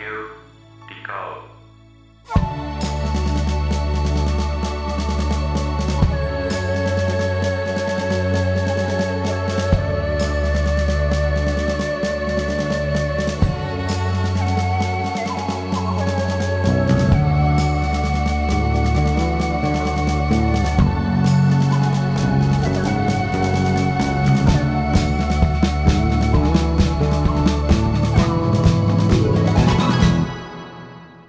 you Diko.